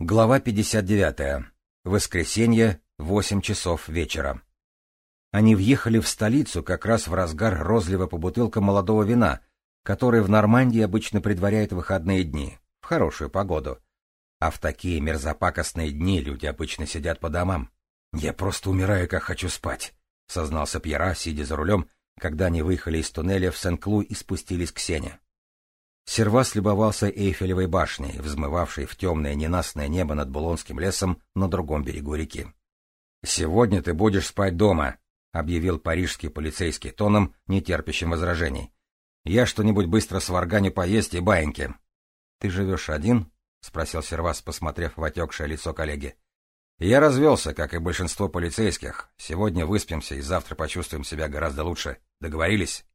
Глава 59. Воскресенье, 8 часов вечера. Они въехали в столицу как раз в разгар розлива по бутылкам молодого вина, который в Нормандии обычно предваряет выходные дни, в хорошую погоду. А в такие мерзопакостные дни люди обычно сидят по домам. «Я просто умираю, как хочу спать», — сознался Пьера, сидя за рулем, когда они выехали из туннеля в Сен-Клу и спустились к Сене. Сервас любовался Эйфелевой башней, взмывавшей в темное ненастное небо над Булонским лесом на другом берегу реки. «Сегодня ты будешь спать дома», — объявил парижский полицейский тоном, не терпящим возражений. «Я что-нибудь быстро сварганю поесть и баиньки». «Ты живешь один?» — спросил Сервас, посмотрев в отекшее лицо коллеги. «Я развелся, как и большинство полицейских. Сегодня выспимся и завтра почувствуем себя гораздо лучше. Договорились?»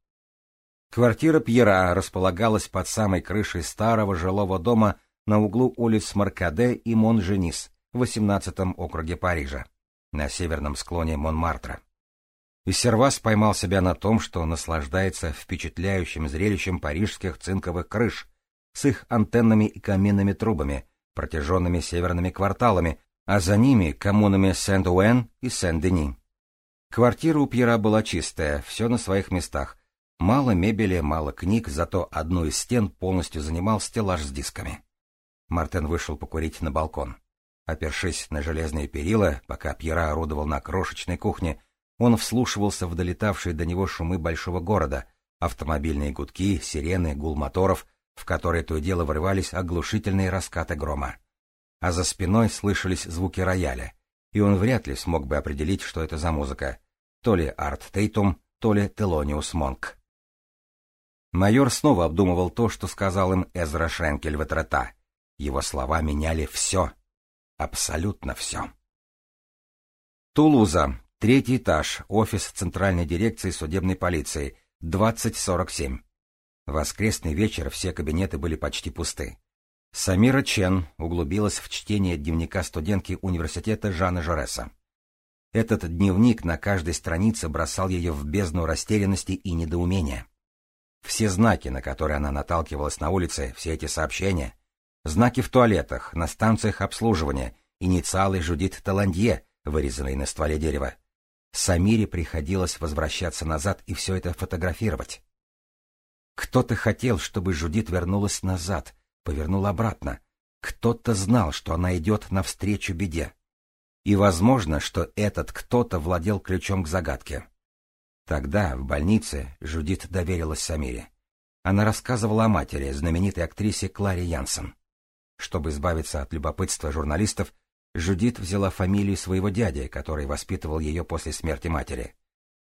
Квартира Пьера располагалась под самой крышей старого жилого дома на углу улиц Маркаде и Монженис в 18 округе Парижа, на северном склоне Монмартра. И Сервас поймал себя на том, что наслаждается впечатляющим зрелищем парижских цинковых крыш с их антеннами и каменными трубами, протяженными северными кварталами, а за ними коммунами Сент-Уэн и Сен-Дени. Квартира у Пьера была чистая, все на своих местах, Мало мебели, мало книг, зато одну из стен полностью занимал стеллаж с дисками. Мартен вышел покурить на балкон. Опершись на железные перила, пока Пьера орудовал на крошечной кухне, он вслушивался в долетавшие до него шумы большого города, автомобильные гудки, сирены, гул моторов, в которые то и дело врывались оглушительные раскаты грома. А за спиной слышались звуки рояля, и он вряд ли смог бы определить, что это за музыка. То ли Арт Тейтум, то ли Телониус Монк. Майор снова обдумывал то, что сказал им Эзра Шенкель Ветрета. Его слова меняли все. Абсолютно все. Тулуза. Третий этаж. Офис Центральной дирекции судебной полиции. 2047. Воскресный вечер все кабинеты были почти пусты. Самира Чен углубилась в чтение дневника студентки университета Жана Жореса. Этот дневник на каждой странице бросал ее в бездну растерянности и недоумения. Все знаки, на которые она наталкивалась на улице, все эти сообщения, знаки в туалетах, на станциях обслуживания, инициалы Жудит Таландье, вырезанные на стволе дерева. Самире приходилось возвращаться назад и все это фотографировать. Кто-то хотел, чтобы Жудит вернулась назад, повернула обратно. Кто-то знал, что она идет навстречу беде. И возможно, что этот кто-то владел ключом к загадке. Тогда, в больнице, Жудит доверилась Самире. Она рассказывала о матери, знаменитой актрисе Кларе Янсен. Чтобы избавиться от любопытства журналистов, Жудит взяла фамилию своего дяди, который воспитывал ее после смерти матери.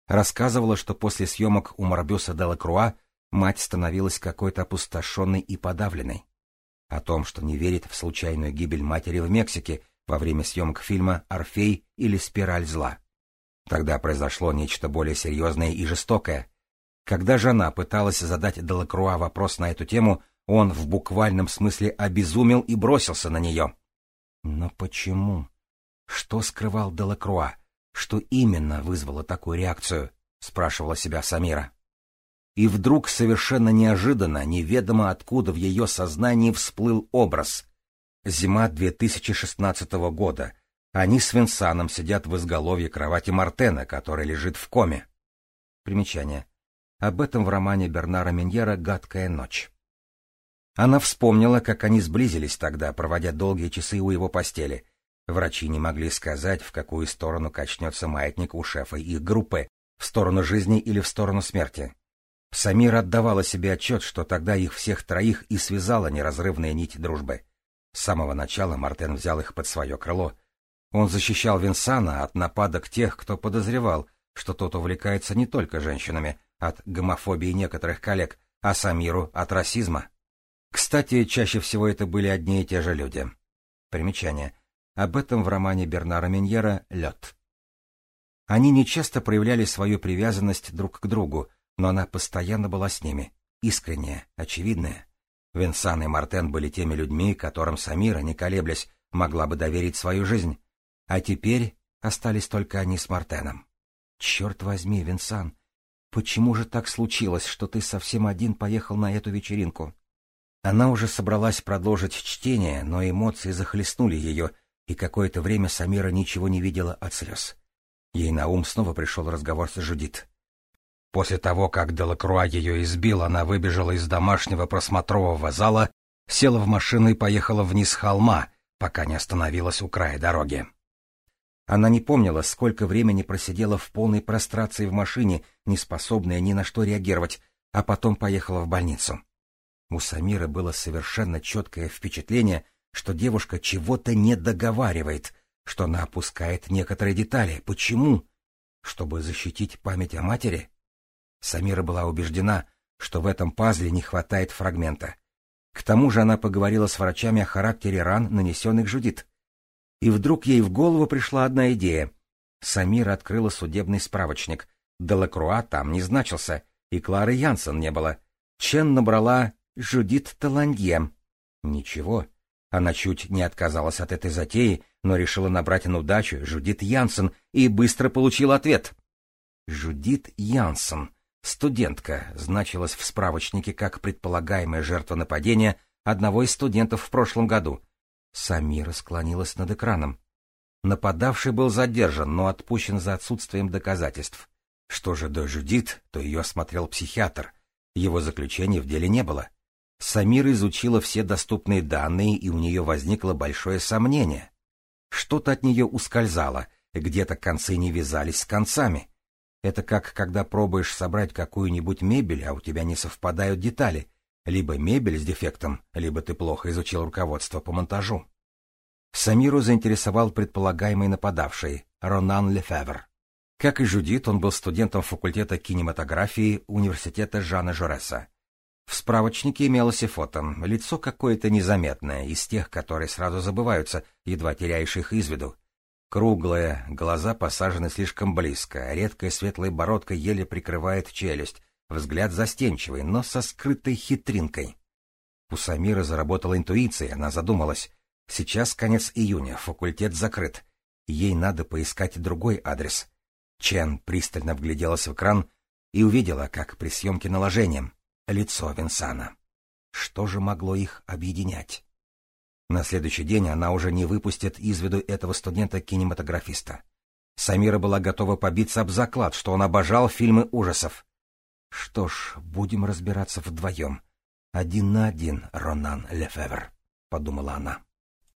Рассказывала, что после съемок у Марбюса де Лакруа мать становилась какой-то опустошенной и подавленной. О том, что не верит в случайную гибель матери в Мексике во время съемок фильма «Орфей» или «Спираль зла». Тогда произошло нечто более серьезное и жестокое. Когда жена пыталась задать Делакруа вопрос на эту тему, он в буквальном смысле обезумел и бросился на нее. Но почему? Что скрывал Делакруа? Что именно вызвало такую реакцию? спрашивала себя Самира. И вдруг совершенно неожиданно, неведомо откуда в ее сознании всплыл образ. Зима 2016 года — они с Винсаном сидят в изголовье кровати Мартена, который лежит в коме. Примечание. Об этом в романе Бернара Миньера «Гадкая ночь». Она вспомнила, как они сблизились тогда, проводя долгие часы у его постели. Врачи не могли сказать, в какую сторону качнется маятник у шефа их группы, в сторону жизни или в сторону смерти. Самира отдавала себе отчет, что тогда их всех троих и связала неразрывная нить дружбы. С самого начала Мартен взял их под свое крыло — он защищал Винсана от нападок тех, кто подозревал, что тот увлекается не только женщинами, от гомофобии некоторых коллег, а Самиру от расизма. Кстати, чаще всего это были одни и те же люди. Примечание. Об этом в романе Бернара Миньера «Лед». Они нечасто проявляли свою привязанность друг к другу, но она постоянно была с ними, искренняя, очевидная. Винсан и Мартен были теми людьми, которым Самира, не колеблясь, могла бы доверить свою жизнь. А теперь остались только они с Мартеном. Черт возьми, Винсан, почему же так случилось, что ты совсем один поехал на эту вечеринку? Она уже собралась продолжить чтение, но эмоции захлестнули ее, и какое-то время Самира ничего не видела от слез. Ей на ум снова пришел разговор с Жудит. После того, как Делакруа ее избил, она выбежала из домашнего просмотрового зала, села в машину и поехала вниз холма, пока не остановилась у края дороги. Она не помнила, сколько времени просидела в полной прострации в машине, не способная ни на что реагировать, а потом поехала в больницу. У Самиры было совершенно четкое впечатление, что девушка чего-то не договаривает, что она опускает некоторые детали. Почему? Чтобы защитить память о матери? Самира была убеждена, что в этом пазле не хватает фрагмента. К тому же она поговорила с врачами о характере ран, нанесенных Жудит. И вдруг ей в голову пришла одна идея. Самира открыла судебный справочник. Делакруа там не значился, и Клары Янсен не было. Чен набрала Жудит Таланье. Ничего. Она чуть не отказалась от этой затеи, но решила набрать на удачу Жудит Янсен и быстро получила ответ. Жудит Янсен, студентка, значилась в справочнике как предполагаемая жертва нападения одного из студентов в прошлом году. Самира склонилась над экраном. Нападавший был задержан, но отпущен за отсутствием доказательств. Что же до Жудит, то ее осмотрел психиатр. Его заключения в деле не было. Самира изучила все доступные данные, и у нее возникло большое сомнение. Что-то от нее ускользало, где-то концы не вязались с концами. Это как когда пробуешь собрать какую-нибудь мебель, а у тебя не совпадают детали. Либо мебель с дефектом, либо ты плохо изучил руководство по монтажу. Самиру заинтересовал предполагаемый нападавший, Ронан Лефевр. Как и Жудит, он был студентом факультета кинематографии Университета Жана Жореса. В справочнике имелось и фото, лицо какое-то незаметное, из тех, которые сразу забываются, едва теряешь их из виду. Круглое, глаза посажены слишком близко, редкая светлая бородка еле прикрывает челюсть, взгляд застенчивый, но со скрытой хитринкой. У Самира заработала интуиция, она задумалась. Сейчас конец июня, факультет закрыт. Ей надо поискать другой адрес. Чен пристально вгляделась в экран и увидела, как при съемке наложением лицо Винсана. Что же могло их объединять? На следующий день она уже не выпустит из виду этого студента-кинематографиста. Самира была готова побиться об заклад, что он обожал фильмы ужасов. Что ж, будем разбираться вдвоем. Один на один, Ронан Лефевр, — подумала она.